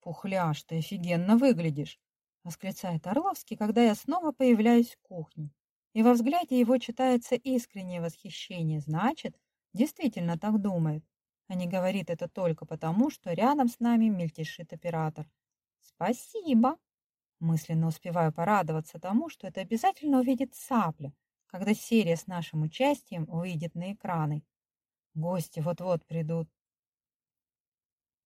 «Пухляш, ты офигенно выглядишь!» — восклицает Орловский, когда я снова появляюсь в кухне. И во взгляде его читается искреннее восхищение. Значит, действительно так думает, а не говорит это только потому, что рядом с нами мельтешит оператор. «Спасибо!» Мысленно успеваю порадоваться тому, что это обязательно увидит Сапля, когда серия с нашим участием выйдет на экраны. Гости вот-вот придут.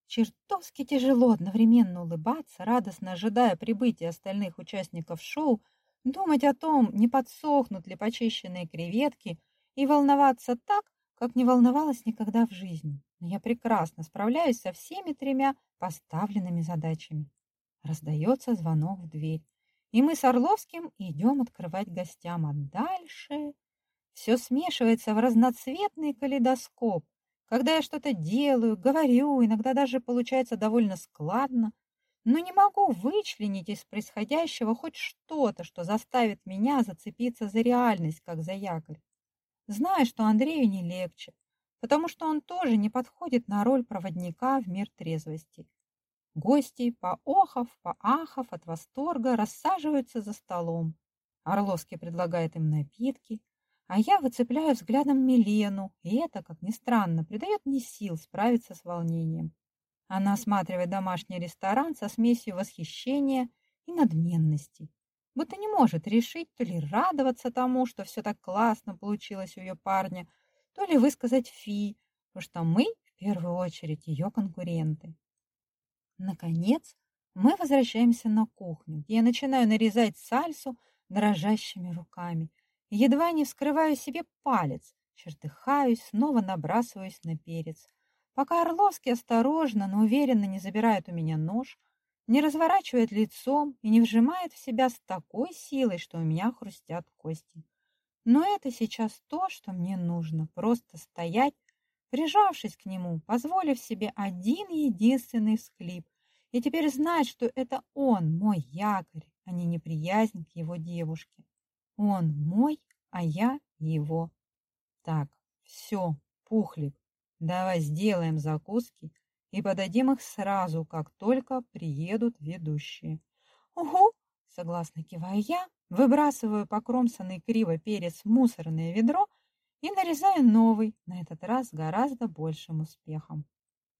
Чертовски тяжело одновременно улыбаться, радостно ожидая прибытия остальных участников шоу, думать о том, не подсохнут ли почищенные креветки, и волноваться так, как не волновалась никогда в жизни. Но я прекрасно справляюсь со всеми тремя поставленными задачами. Раздается звонок в дверь, и мы с Орловским идем открывать гостям, а дальше все смешивается в разноцветный калейдоскоп, когда я что-то делаю, говорю, иногда даже получается довольно складно, но не могу вычленить из происходящего хоть что-то, что заставит меня зацепиться за реальность, как за якорь. Знаю, что Андрею не легче, потому что он тоже не подходит на роль проводника в мир трезвости. Гости, поохов, поахов от восторга, рассаживаются за столом. Орловский предлагает им напитки, а я выцепляю взглядом Милену, и это, как ни странно, придает мне сил справиться с волнением. Она осматривает домашний ресторан со смесью восхищения и надменности. Будто не может решить, то ли радоваться тому, что все так классно получилось у ее парня, то ли высказать фи, потому что мы, в первую очередь, ее конкуренты. Наконец, мы возвращаемся на кухню, где я начинаю нарезать сальсу дрожащими руками – Едва не вскрываю себе палец, чертыхаюсь, снова набрасываюсь на перец. Пока Орловский осторожно, но уверенно не забирает у меня нож, не разворачивает лицом и не вжимает в себя с такой силой, что у меня хрустят кости. Но это сейчас то, что мне нужно. Просто стоять, прижавшись к нему, позволив себе один единственный всклип, и теперь знать, что это он, мой якорь, а не неприязнь к его девушке. Он мой, а я его. Так, все, Пухлик, давай сделаем закуски и подадим их сразу, как только приедут ведущие. Угу, согласно киваю я, выбрасываю покромсанный криво перец в мусорное ведро и нарезаю новый, на этот раз гораздо большим успехом.